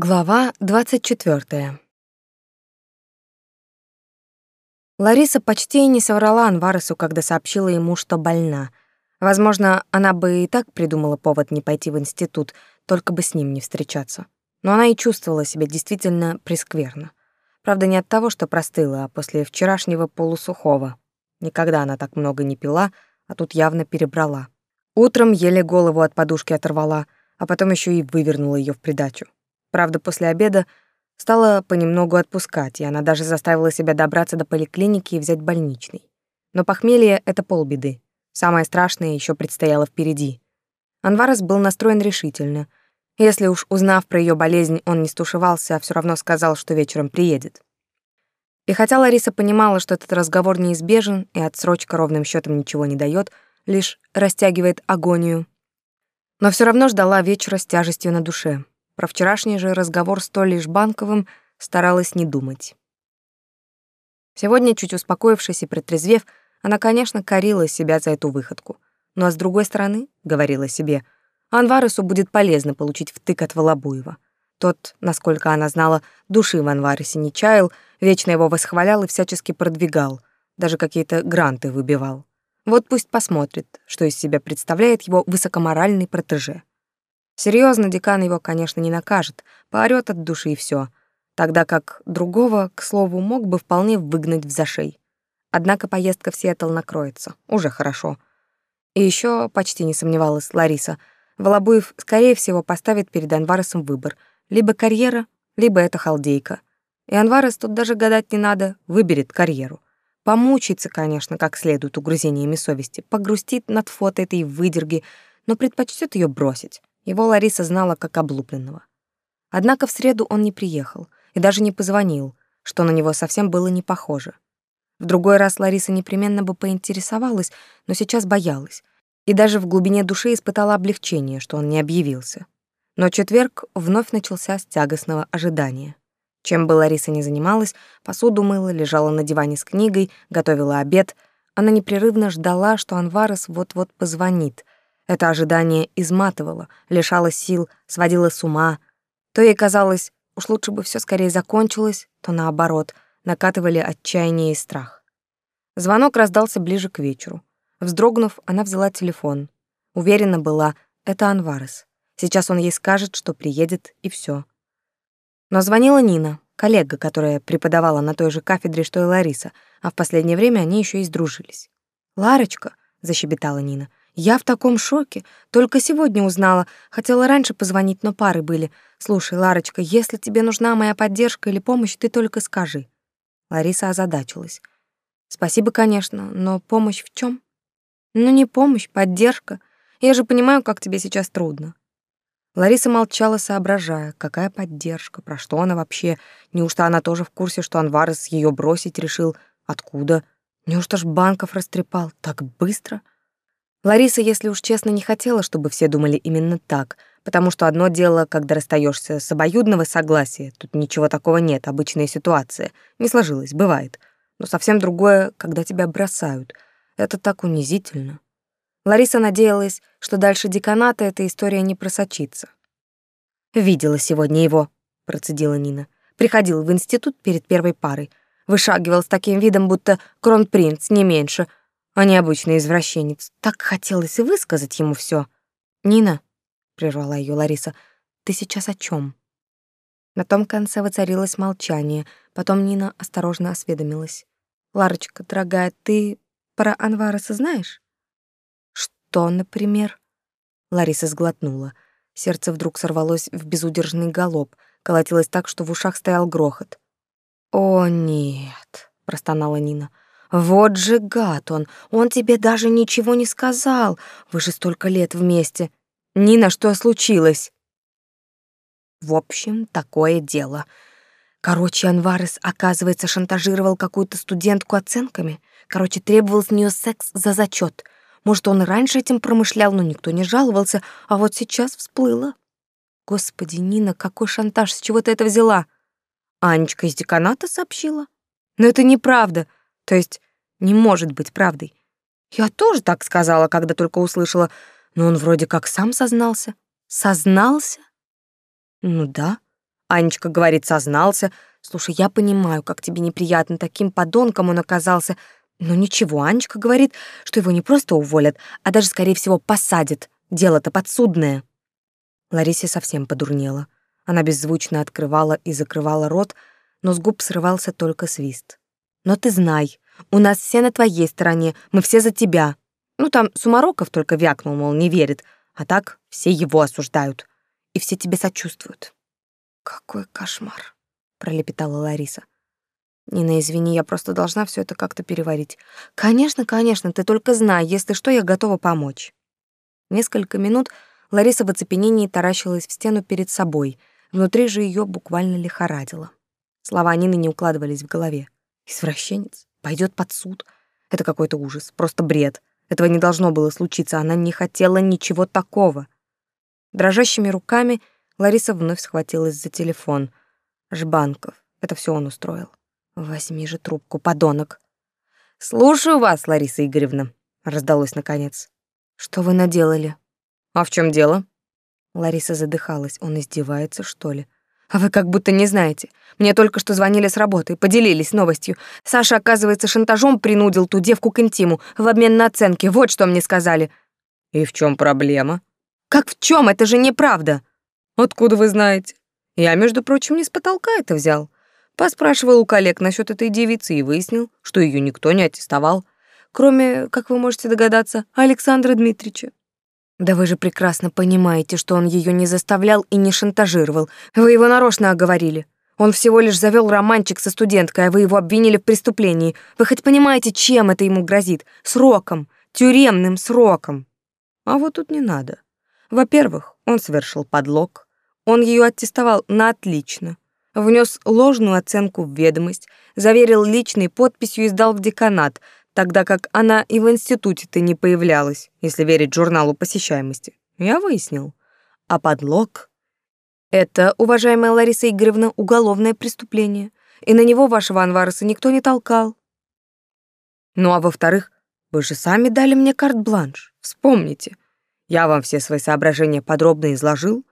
Глава 24. Лариса почти не соврала Анваресу, когда сообщила ему, что больна. Возможно, она бы и так придумала повод не пойти в институт, только бы с ним не встречаться. Но она и чувствовала себя действительно прескверно. Правда, не от того, что простыла, а после вчерашнего полусухого. Никогда она так много не пила, а тут явно перебрала. Утром еле голову от подушки оторвала, а потом еще и вывернула ее в придачу. Правда, после обеда стала понемногу отпускать, и она даже заставила себя добраться до поликлиники и взять больничный. Но похмелье — это полбеды. Самое страшное еще предстояло впереди. Анварес был настроен решительно. Если уж узнав про ее болезнь, он не стушевался, а все равно сказал, что вечером приедет. И хотя Лариса понимала, что этот разговор неизбежен и отсрочка ровным счетом ничего не дает, лишь растягивает агонию, но все равно ждала вечера с тяжестью на душе. Про вчерашний же разговор с Толей Жбанковым старалась не думать. Сегодня, чуть успокоившись и протрезвев, она, конечно, корила себя за эту выходку. Ну а с другой стороны, говорила себе, Анваресу будет полезно получить втык от Волобуева. Тот, насколько она знала, души в Анваресе не чаял, вечно его восхвалял и всячески продвигал, даже какие-то гранты выбивал. Вот пусть посмотрит, что из себя представляет его высокоморальный протеже. Серьезно, декан его, конечно, не накажет, поорёт от души и все, тогда как другого, к слову, мог бы вполне выгнать в зашей. Однако поездка в Сиэтл накроется, уже хорошо. И еще почти не сомневалась Лариса, Волобуев, скорее всего, поставит перед Анваресом выбор — либо карьера, либо эта халдейка. И Анварес тут даже гадать не надо, выберет карьеру. Помучится, конечно, как следует угрызениями совести, погрустит над фото этой выдерги, но предпочтет ее бросить. Его Лариса знала как облупленного. Однако в среду он не приехал и даже не позвонил, что на него совсем было не похоже. В другой раз Лариса непременно бы поинтересовалась, но сейчас боялась, и даже в глубине души испытала облегчение, что он не объявился. Но четверг вновь начался с тягостного ожидания. Чем бы Лариса ни занималась, посуду мыла, лежала на диване с книгой, готовила обед, она непрерывно ждала, что Анварес вот-вот позвонит — это ожидание изматывало, лишало сил, сводило с ума. То ей казалось, уж лучше бы все скорее закончилось, то наоборот, накатывали отчаяние и страх. Звонок раздался ближе к вечеру. Вздрогнув, она взяла телефон. Уверена была, это Анварес. Сейчас он ей скажет, что приедет, и все. Но звонила Нина, коллега, которая преподавала на той же кафедре, что и Лариса, а в последнее время они еще и сдружились. «Ларочка», — защебетала Нина, я в таком шоке. Только сегодня узнала. Хотела раньше позвонить, но пары были. Слушай, Ларочка, если тебе нужна моя поддержка или помощь, ты только скажи. Лариса озадачилась. Спасибо, конечно, но помощь в чем? Ну не помощь, поддержка. Я же понимаю, как тебе сейчас трудно. Лариса молчала, соображая, какая поддержка, про что она вообще. Неужто она тоже в курсе, что Анварес ее бросить решил? Откуда? Неужто ж банков растрепал так быстро? — Лариса, если уж честно, не хотела, чтобы все думали именно так, потому что одно дело, когда расстаешься с обоюдного согласия, тут ничего такого нет, обычная ситуация, не сложилось, бывает. Но совсем другое, когда тебя бросают. Это так унизительно. Лариса надеялась, что дальше деканата эта история не просочится. «Видела сегодня его», — процедила Нина. «Приходил в институт перед первой парой. Вышагивал с таким видом, будто кронпринц, не меньше, а не обычный извращенец. Так хотелось высказать ему все. «Нина», — прервала ее Лариса, — «ты сейчас о чем? На том конце воцарилось молчание, потом Нина осторожно осведомилась. «Ларочка, дорогая, ты про Анвараса знаешь?» «Что, например?» Лариса сглотнула. Сердце вдруг сорвалось в безудержный галоп, колотилось так, что в ушах стоял грохот. «О, нет», — простонала Нина, — вот же гад он, он тебе даже ничего не сказал. Вы же столько лет вместе. Нина, что случилось? В общем, такое дело. Короче, Анварес, оказывается, шантажировал какую-то студентку оценками. Короче, требовал с нее секс за зачет. Может, он и раньше этим промышлял, но никто не жаловался, а вот сейчас всплыло. Господи, Нина, какой шантаж, с чего ты это взяла? Анечка из деканата сообщила. Но это неправда. То есть не может быть правдой. Я тоже так сказала, когда только услышала, но он вроде как сам сознался. Сознался? Ну да. Анечка говорит, сознался. Слушай, я понимаю, как тебе неприятно, таким подонком он оказался. Но ничего, Анечка говорит, что его не просто уволят, а даже, скорее всего, посадят. Дело-то подсудное. Ларисе совсем подурнела. Она беззвучно открывала и закрывала рот, но с губ срывался только свист. «Но ты знай, у нас все на твоей стороне, мы все за тебя». Ну, там Сумароков только вякнул, мол, не верит, а так все его осуждают. И все тебе сочувствуют. «Какой кошмар», — пролепетала Лариса. «Нина, извини, я просто должна все это как-то переварить. Конечно, конечно, ты только знай, если что, я готова помочь». Несколько минут Лариса в оцепенении таращилась в стену перед собой. Внутри же ее буквально лихорадило. Слова Нины не укладывались в голове. «Извращенец? Пойдет под суд?» Это какой-то ужас, просто бред. Этого не должно было случиться, она не хотела ничего такого. Дрожащими руками Лариса вновь схватилась за телефон. Жбанков. Это все он устроил. Возьми же трубку, подонок. Слушаю вас, Лариса Игоревна, раздалось наконец. Что вы наделали? А в чем дело? Лариса задыхалась. Он издевается, что ли? А вы как будто не знаете. Мне только что звонили с работы, поделились новостью. Саша, оказывается, шантажом принудил ту девку к интиму в обмен на оценки. Вот что мне сказали. И в чем проблема? Как в чем? Это же неправда. Откуда вы знаете? Я, между прочим, не с потолка это взял. Поспрашивал у коллег насчет этой девицы и выяснил, что ее никто не аттестовал, кроме, как вы можете догадаться, Александра Дмитриевича. Да вы же прекрасно понимаете, что он ее не заставлял и не шантажировал. Вы его нарочно оговорили. Он всего лишь завел романчик со студенткой, а вы его обвинили в преступлении. Вы хоть понимаете, чем это ему грозит? Сроком, тюремным сроком. А вот тут не надо. Во-первых, он совершил подлог, он ее аттестовал на отлично, внес ложную оценку в ведомость, заверил личной подписью и сдал в деканат, тогда как она и в институте-то не появлялась, если верить журналу посещаемости. Я выяснил. А подлог — это, уважаемая Лариса Игоревна, уголовное преступление, и на него вашего Анвареса никто не толкал. Ну а во-вторых, вы же сами дали мне карт-бланш, вспомните. Я вам все свои соображения подробно изложил,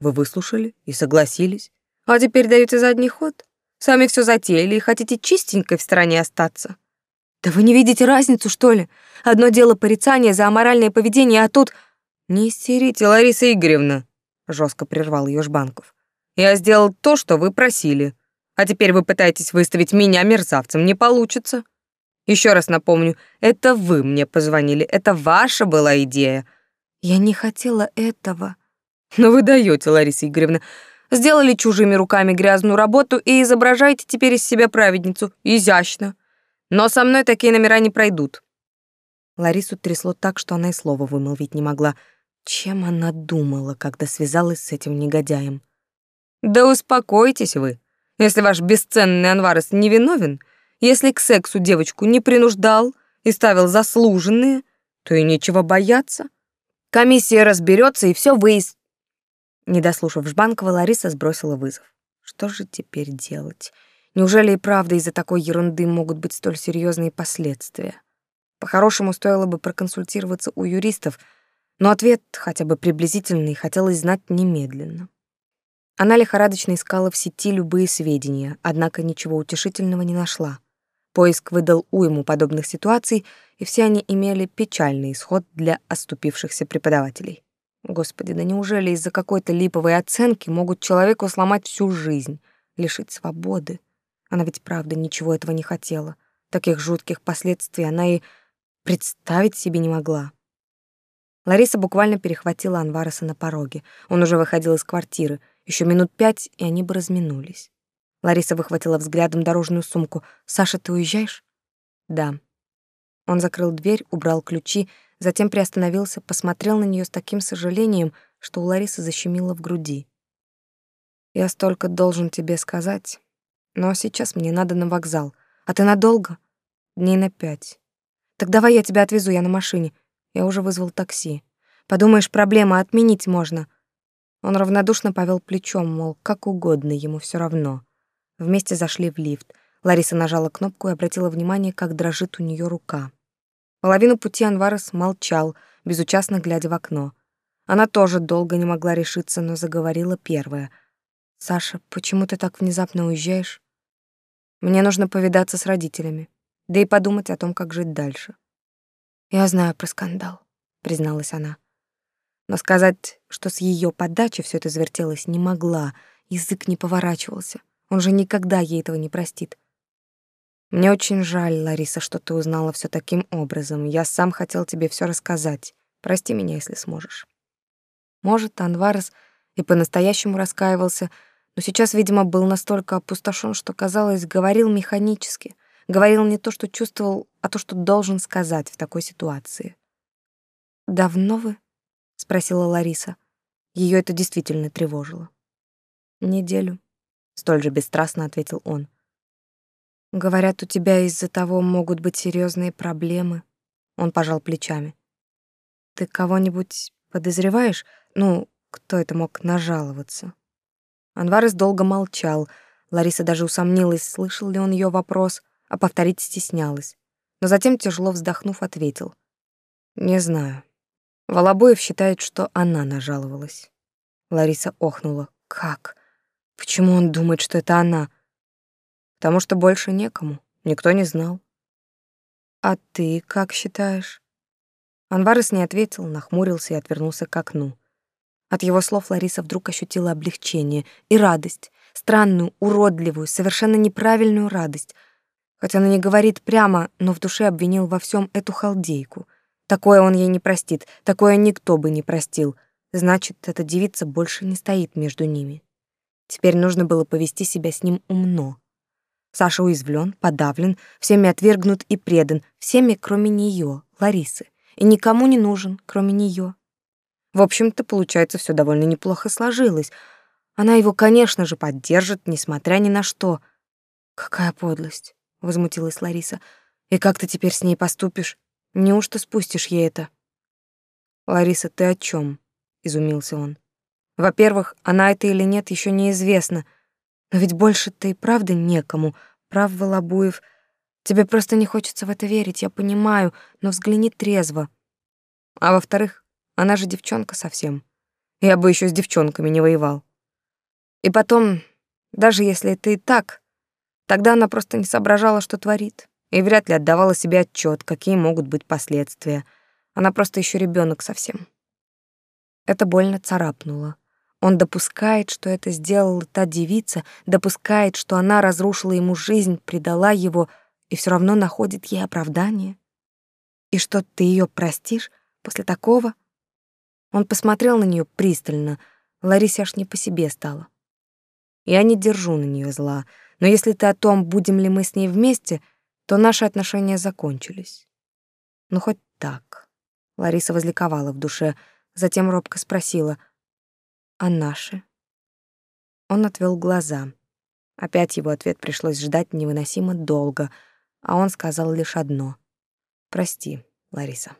вы выслушали и согласились. А теперь даете задний ход? Сами все затеяли и хотите чистенькой в стороне остаться. Да вы не видите разницу, что ли? Одно дело порицание за аморальное поведение, а тут... Не истерите, Лариса Игоревна, жестко прервал ее Жбанков. Я сделал то, что вы просили. А теперь вы пытаетесь выставить меня мерзавцем. Не получится. Еще раз напомню, это вы мне позвонили, это ваша была идея. Я не хотела этого. Но вы даете, Лариса Игоревна. Сделали чужими руками грязную работу и изображаете теперь из себя праведницу. Изящно. Но со мной такие номера не пройдут. Ларису трясло так, что она и слова вымолвить не могла. Чем она думала, когда связалась с этим негодяем? Да успокойтесь вы. Если ваш бесценный Анварес невиновен, если к сексу девочку не принуждал и ставил заслуженные, то и нечего бояться. Комиссия разберется и все выяснит. Не дослушав Жбанкова, Лариса сбросила вызов. Что же теперь делать? Неужели и правда из-за такой ерунды могут быть столь серьезные последствия? По-хорошему, стоило бы проконсультироваться у юристов, но ответ, хотя бы приблизительный, хотелось знать немедленно. Она лихорадочно искала в сети любые сведения, однако ничего утешительного не нашла. Поиск выдал уйму подобных ситуаций, и все они имели печальный исход для оступившихся преподавателей. Господи, да неужели из-за какой-то липовой оценки могут человеку сломать всю жизнь, лишить свободы? Она ведь правда ничего этого не хотела. Таких жутких последствий она и представить себе не могла. Лариса буквально перехватила Анвареса на пороге. Он уже выходил из квартиры. Еще минут пять, и они бы разминулись. Лариса выхватила взглядом дорожную сумку. «Саша, ты уезжаешь?» «Да». Он закрыл дверь, убрал ключи, Затем приостановился, посмотрел на нее с таким сожалением, что у Ларисы защемило в груди. «Я столько должен тебе сказать, но сейчас мне надо на вокзал. А ты надолго? Дней на пять. Так давай я тебя отвезу, я на машине. Я уже вызвал такси. Подумаешь, проблема, отменить можно». Он равнодушно повел плечом, мол, как угодно, ему все равно. Вместе зашли в лифт. Лариса нажала кнопку и обратила внимание, как дрожит у нее рука. Половину пути Анварес молчал, безучастно глядя в окно. Она тоже долго не могла решиться, но заговорила первая. Саша, почему ты так внезапно уезжаешь? Мне нужно повидаться с родителями, да и подумать о том, как жить дальше. Я знаю про скандал, призналась она. Но сказать, что с ее подачи все это завертелось, не могла, язык не поворачивался. Он же никогда ей этого не простит. Мне очень жаль, Лариса, что ты узнала все таким образом. Я сам хотел тебе все рассказать. Прости меня, если сможешь. Может, Анварес и по-настоящему раскаивался, но сейчас, видимо, был настолько опустошен, что, казалось, говорил механически, говорил не то, что чувствовал, а то, что должен сказать в такой ситуации. «Давно вы?» — спросила Лариса. Ее это действительно тревожило. «Неделю», — столь же бесстрастно ответил он. «Говорят, у тебя из-за того могут быть серьезные проблемы». Он пожал плечами. «Ты кого-нибудь подозреваешь? Ну, кто это мог нажаловаться?» Анварес долго молчал. Лариса даже усомнилась, слышал ли он ее вопрос, а повторить стеснялась. Но затем, тяжело вздохнув, ответил. «Не знаю. Волобоев считает, что она нажаловалась». Лариса охнула. «Как? Почему он думает, что это она?» «Потому что больше некому. Никто не знал». «А ты как считаешь?» Анварес не ответил, нахмурился и отвернулся к окну. От его слов Лариса вдруг ощутила облегчение и радость, странную, уродливую, совершенно неправильную радость. Хотя она не говорит прямо, но в душе обвинил во всем эту халдейку. Такое он ей не простит, такое никто бы не простил. Значит, эта девица больше не стоит между ними. Теперь нужно было повести себя с ним умно. Саша уязвлен, подавлен, всеми отвергнут и предан, всеми, кроме нее, Ларисы, и никому не нужен, кроме нее. В общем-то, получается, все довольно неплохо сложилось. Она его, конечно же, поддержит, несмотря ни на что. Какая подлость, возмутилась Лариса. И как ты теперь с ней поступишь? Неужто спустишь ей это? Лариса, ты о чем? изумился он. Во-первых, она это или нет, еще неизвестно. Но ведь больше-то и правда некому. Прав Волобуев. Тебе просто не хочется в это верить, я понимаю, но взгляни трезво. А во-вторых, она же девчонка совсем. Я бы еще с девчонками не воевал. И потом, даже если это и так, тогда она просто не соображала, что творит, и вряд ли отдавала себе отчет, какие могут быть последствия. Она просто еще ребенок совсем. Это больно царапнуло. Он допускает, что это сделала та девица, допускает, что она разрушила ему жизнь, предала его, и все равно находит ей оправдание. И что ты ее простишь после такого? Он посмотрел на нее пристально. Ларисе аж не по себе стало. Я не держу на нее зла, но если ты о том, будем ли мы с ней вместе, то наши отношения закончились. Ну, хоть так. Лариса возликовала в душе, затем робко спросила, «А наши?» Он отвел глаза. Опять его ответ пришлось ждать невыносимо долго, а он сказал лишь одно. «Прости, Лариса».